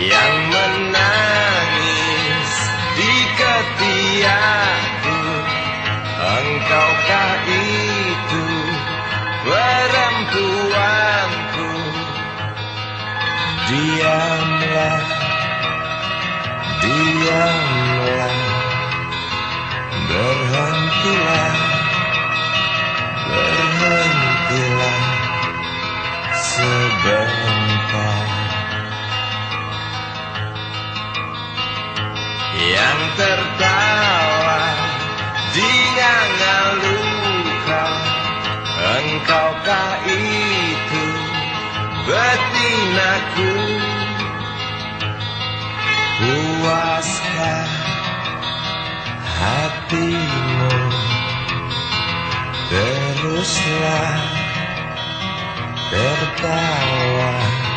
yang menangis di ketiakku. Engkaukah itu perempuanku? Diamlah, diamlah. Berhentilah, berhentilah sebentar Yang tertawa di luka Engkaukah itu betinaku Puaskah hatimu Teruslah tertawa